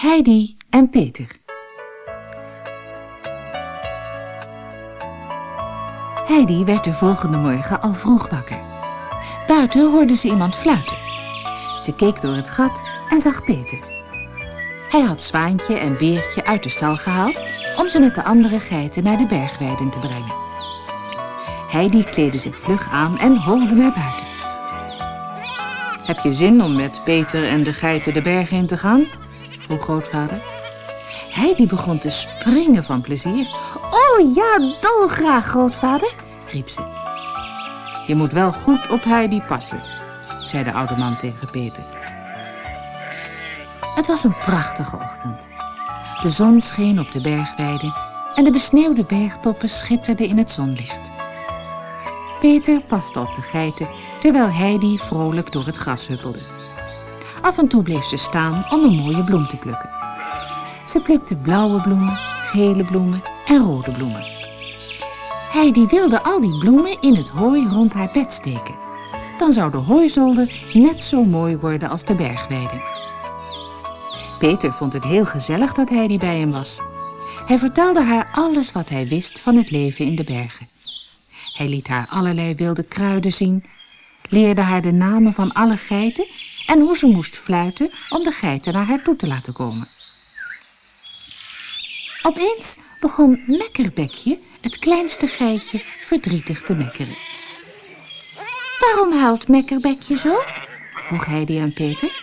Heidi en Peter. Heidi werd de volgende morgen al vroeg wakker. Buiten hoorde ze iemand fluiten. Ze keek door het gat en zag Peter. Hij had Zwaantje en Beertje uit de stal gehaald om ze met de andere geiten naar de bergweiden te brengen. Heidi kleedde zich vlug aan en holde naar buiten. Heb je zin om met Peter en de geiten de berg in te gaan? Vroeg grootvader. Heidi begon te springen van plezier. Oh ja, dolgraag, grootvader, riep ze. Je moet wel goed op Heidi passen, zei de oude man tegen Peter. Het was een prachtige ochtend. De zon scheen op de bergweide en de besneeuwde bergtoppen schitterden in het zonlicht. Peter paste op de geiten, terwijl Heidi vrolijk door het gras huppelde. Af en toe bleef ze staan om een mooie bloem te plukken. Ze plukte blauwe bloemen, gele bloemen en rode bloemen. Heidi wilde al die bloemen in het hooi rond haar bed steken. Dan zou de hooizolder net zo mooi worden als de bergweide. Peter vond het heel gezellig dat Heidi bij hem was. Hij vertelde haar alles wat hij wist van het leven in de bergen. Hij liet haar allerlei wilde kruiden zien, leerde haar de namen van alle geiten en hoe ze moest fluiten om de geiten naar haar toe te laten komen. Opeens begon Mekkerbekje, het kleinste geitje, verdrietig te mekkeren. Waarom huilt Mekkerbekje zo? vroeg Heidi aan Peter.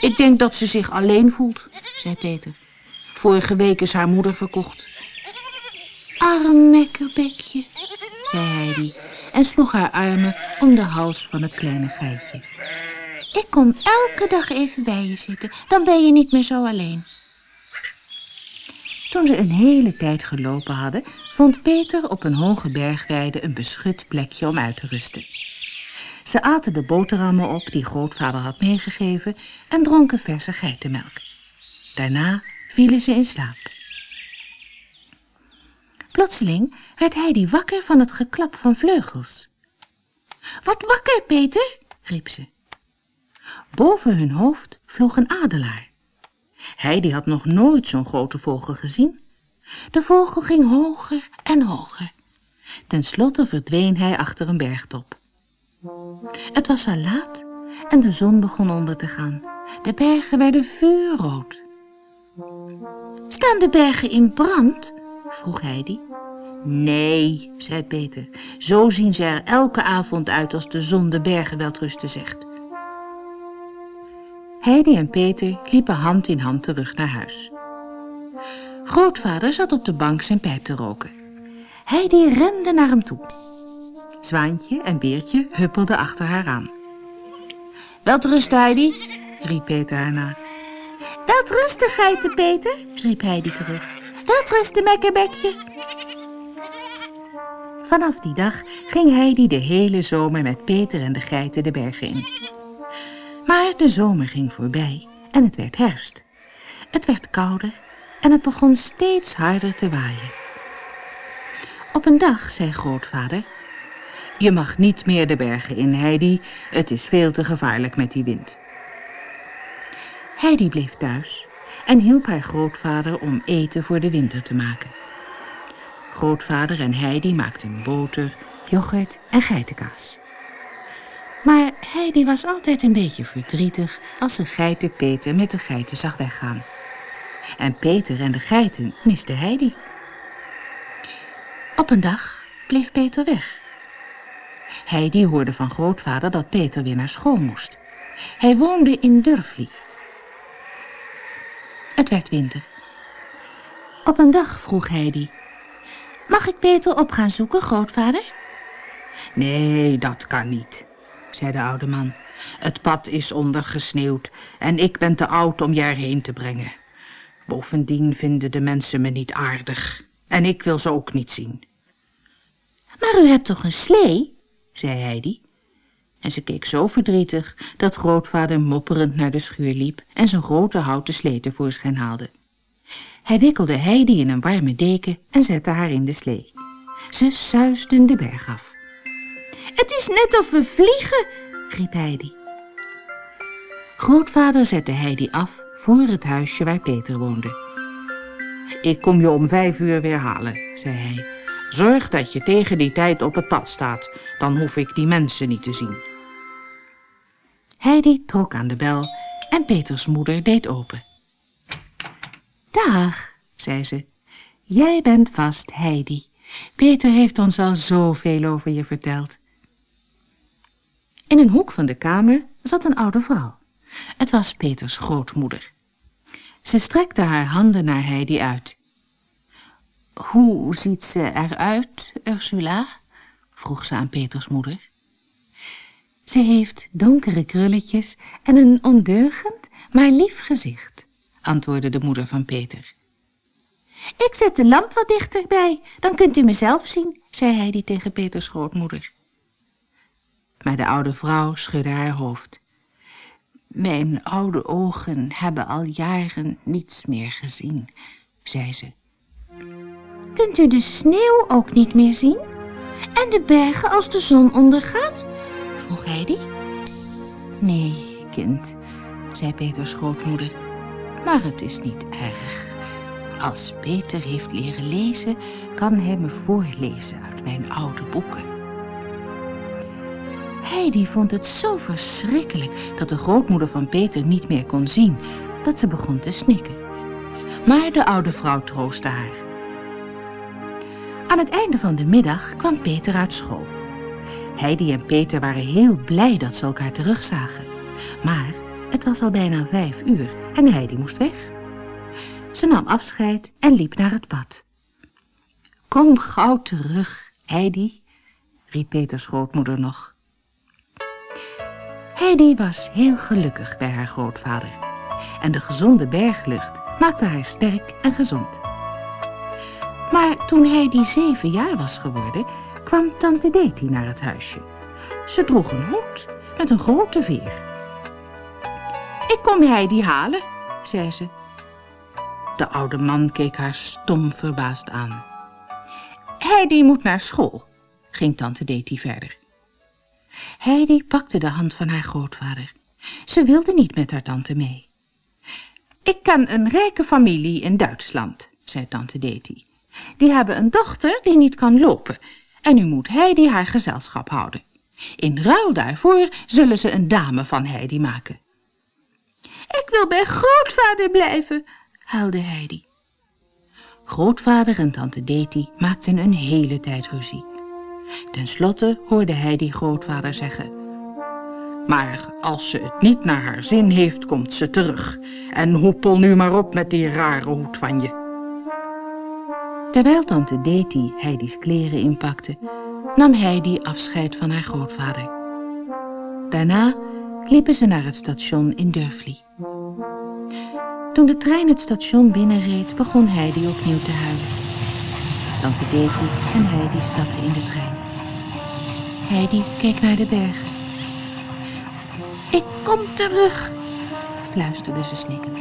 Ik denk dat ze zich alleen voelt, zei Peter. Vorige week is haar moeder verkocht. Arm Mekkerbekje, zei Heidi en sloeg haar armen om de hals van het kleine geitje. Ik kom elke dag even bij je zitten, dan ben je niet meer zo alleen. Toen ze een hele tijd gelopen hadden, vond Peter op een hoge bergweide een beschut plekje om uit te rusten. Ze aten de boterhammen op die grootvader had meegegeven en dronken verse geitenmelk. Daarna vielen ze in slaap. Plotseling werd Heidi wakker van het geklap van vleugels. Word wakker, Peter, riep ze. Boven hun hoofd vloog een adelaar. Heidi had nog nooit zo'n grote vogel gezien. De vogel ging hoger en hoger. Ten slotte verdween hij achter een bergtop. Het was al laat en de zon begon onder te gaan. De bergen werden vuurrood. Staan de bergen in brand? vroeg Heidi. Nee, zei Peter. Zo zien ze er elke avond uit als de zon de bergen welterusten zegt. Heidi en Peter liepen hand in hand terug naar huis. Grootvader zat op de bank zijn pijp te roken. Heidi rende naar hem toe. Zwaantje en Beertje huppelden achter haar aan. Welterusten, Heidi, riep Peter haar na. Welterusten, geiten, Peter, riep Heidi terug. Welterusten, mekkerbekje. Vanaf die dag ging Heidi de hele zomer met Peter en de geiten de bergen in. Maar de zomer ging voorbij en het werd herfst. Het werd kouder en het begon steeds harder te waaien. Op een dag zei grootvader... Je mag niet meer de bergen in, Heidi. Het is veel te gevaarlijk met die wind. Heidi bleef thuis en hielp haar grootvader om eten voor de winter te maken. Grootvader en Heidi maakten boter, yoghurt en geitenkaas. Maar Heidi was altijd een beetje verdrietig als ze geiten Peter met de geiten zag weggaan. En Peter en de geiten misten Heidi. Op een dag bleef Peter weg. Heidi hoorde van grootvader dat Peter weer naar school moest. Hij woonde in Durfli. Het werd winter. Op een dag vroeg Heidi... Mag ik Peter op gaan zoeken, grootvader? Nee, dat kan niet, zei de oude man. Het pad is ondergesneeuwd en ik ben te oud om je erheen te brengen. Bovendien vinden de mensen me niet aardig en ik wil ze ook niet zien. Maar u hebt toch een slee? zei Heidi. En ze keek zo verdrietig dat grootvader mopperend naar de schuur liep en zijn grote houten slee tevoorschijn haalde. Hij wikkelde Heidi in een warme deken en zette haar in de slee. Ze suisden de berg af. Het is net of we vliegen, riep Heidi. Grootvader zette Heidi af voor het huisje waar Peter woonde. Ik kom je om vijf uur weer halen, zei hij. Zorg dat je tegen die tijd op het pad staat, dan hoef ik die mensen niet te zien. Heidi trok aan de bel en Peters moeder deed open. Dag, zei ze. Jij bent vast Heidi. Peter heeft ons al zoveel over je verteld. In een hoek van de kamer zat een oude vrouw. Het was Peters grootmoeder. Ze strekte haar handen naar Heidi uit. Hoe ziet ze eruit, Ursula? vroeg ze aan Peters moeder. Ze heeft donkere krulletjes en een ondeugend, maar lief gezicht, antwoordde de moeder van Peter. Ik zet de lamp wat dichterbij, dan kunt u mezelf zien, zei Heidi tegen Peters grootmoeder. Maar de oude vrouw schudde haar hoofd. Mijn oude ogen hebben al jaren niets meer gezien, zei ze. Kunt u de sneeuw ook niet meer zien? En de bergen als de zon ondergaat? vroeg Heidi. Nee, kind, zei Peters grootmoeder, maar het is niet erg. Als Peter heeft leren lezen, kan hij me voorlezen uit mijn oude boeken. Heidi vond het zo verschrikkelijk dat de grootmoeder van Peter niet meer kon zien, dat ze begon te snikken. Maar de oude vrouw troostte haar. Aan het einde van de middag kwam Peter uit school. Heidi en Peter waren heel blij dat ze elkaar terugzagen. Maar het was al bijna vijf uur en Heidi moest weg. Ze nam afscheid en liep naar het pad. Kom gauw terug, Heidi, riep Peters grootmoeder nog. Heidi was heel gelukkig bij haar grootvader. En de gezonde berglucht maakte haar sterk en gezond. Maar toen Heidi zeven jaar was geworden, kwam tante Deti naar het huisje. Ze droeg een hoed met een grote veer. Ik kom Heidi halen, zei ze. De oude man keek haar stom verbaasd aan. Heidi moet naar school, ging tante Deti verder. Heidi pakte de hand van haar grootvader. Ze wilde niet met haar tante mee. Ik ken een rijke familie in Duitsland, zei tante Deti. Die hebben een dochter die niet kan lopen en nu moet Heidi haar gezelschap houden. In ruil daarvoor zullen ze een dame van Heidi maken. Ik wil bij grootvader blijven, huilde Heidi. Grootvader en tante Deti maakten een hele tijd ruzie. Ten slotte hoorde Heidi grootvader zeggen... Maar als ze het niet naar haar zin heeft, komt ze terug. En hoppel nu maar op met die rare hoed van je. Terwijl tante Deti Heidi's kleren inpakte, nam Heidi afscheid van haar grootvader. Daarna liepen ze naar het station in Durfli. Toen de trein het station binnenreed, begon Heidi opnieuw te huilen. Tante Deti en Heidi stapten in de trein. Heidi keek naar de bergen. Ik kom terug, fluisterde ze snikkend.